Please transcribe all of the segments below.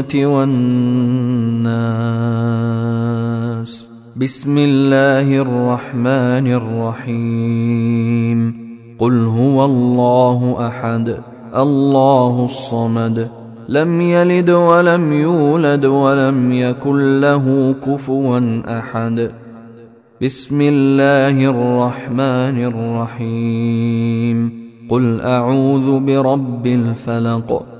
الجنة والناس. بسم الله الرحمن الرحيم. قل هو الله أحد الله الصمد. لم يلد ولم يولد ولم يكن له كفوا أحد. بسم الله الرحمن الرحيم. قل أعوذ برب الفلق.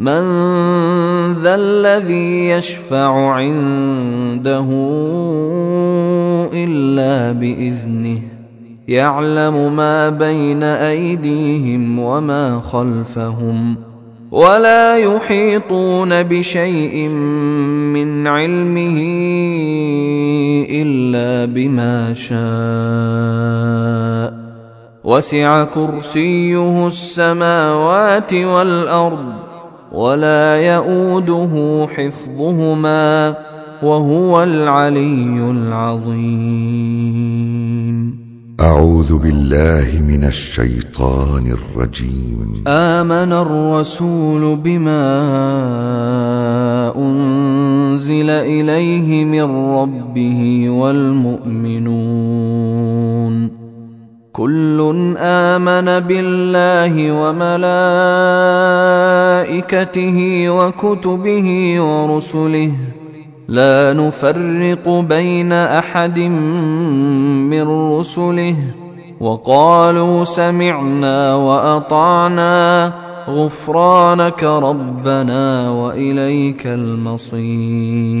من ذا الذي يشفع عنده إلا بإذنه يعلم ما بين أيديهم وما خلفهم ولا يحيطون بشيء من علمه إلا بما شاء وسع كرسيه السماوات والأرض ولا يئوده حفظهما وهو العلي العظيم. أعوذ بالله من الشيطان الرجيم. آمن الرسول بما أنزل إليه من ربه والمؤمنون. كل امن بالله وملائكته وكتبه ورسله لا نفرق بين احد من رسله وقالوا سمعنا واطعنا غفرانك ربنا واليك المصير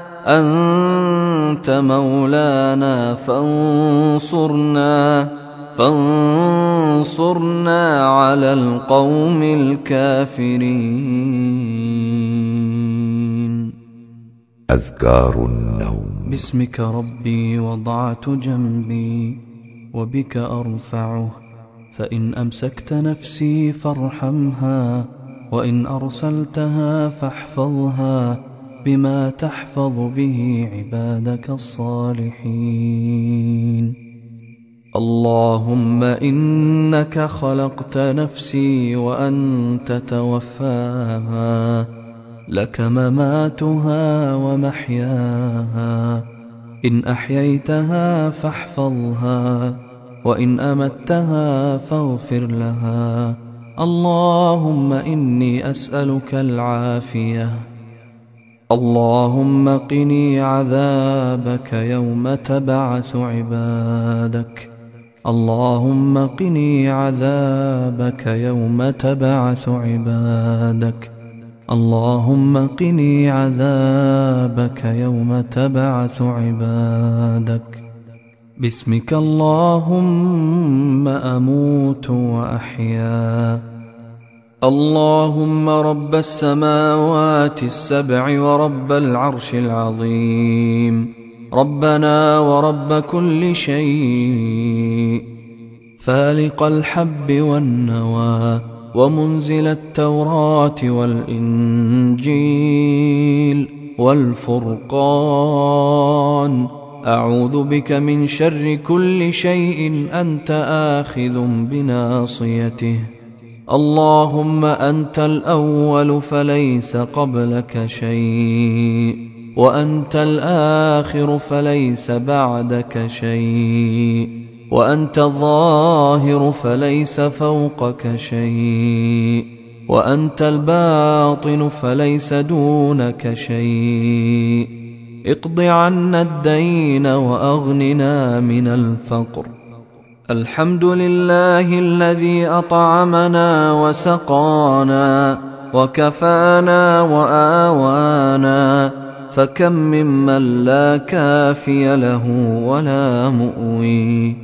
أنت مولانا فانصرنا فانصرنا على القوم الكافرين. أذكار النوم. باسمك ربي وضعت جنبي وبك أرفعه فإن أمسكت نفسي فارحمها وإن أرسلتها فاحفظها بما تحفظ به عبادك الصالحين. اللهم إنك خلقت نفسي وأنت توفاها لك مماتها ومحياها. إن أحييتها فاحفظها وإن أمتها فاغفر لها. اللهم إني أسألك العافية. اللهم قني عذابك يوم تبعث عبادك. اللهم قني عذابك يوم تبعث عبادك. اللهم قني عذابك يوم تبعث عبادك. باسمك اللهم أموت وأحيا. اللهم رب السماوات السبع ورب العرش العظيم. ربنا ورب كل شيء. فالق الحب والنوى ومنزل التوراة والإنجيل والفرقان. أعوذ بك من شر كل شيء أنت آخذ بناصيته. اللهم أنت الأول فليس قبلك شيء وأنت الآخر فليس بعدك شيء وأنت الظاهر فليس فوقك شيء وأنت الباطن فليس دونك شيء. اقض عنا الدين وأغننا من الفقر. الحمد لله الذي أطعمنا وسقانا وكفانا وآوانا فكم ممن لا كافي له ولا مؤوي.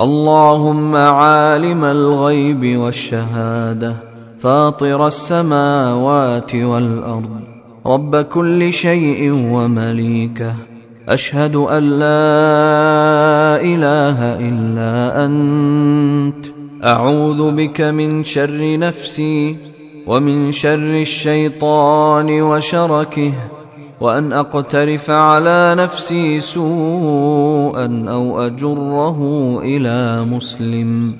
اللهم عالم الغيب والشهادة فاطر السماوات والأرض رب كل شيء ومليكه. أشهد أن لا إله إلا أنت. أعوذ بك من شر نفسي ومن شر الشيطان وشركه وأن أقترف على نفسي سوءا أو أجره إلى مسلم.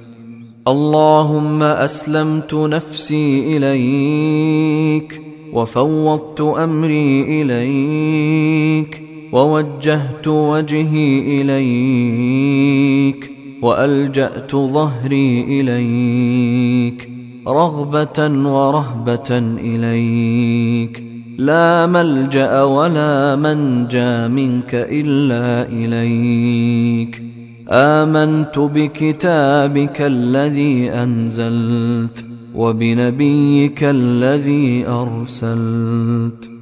اللهم أسلمت نفسي إليك وفوضت أمري إليك. ووجهت وجهي إليك وألجأت ظهري إليك رغبة ورهبة إليك لا ملجأ ولا منجى منك إلا إليك آمنت بكتابك الذي أنزلت وبنبيك الذي أرسلت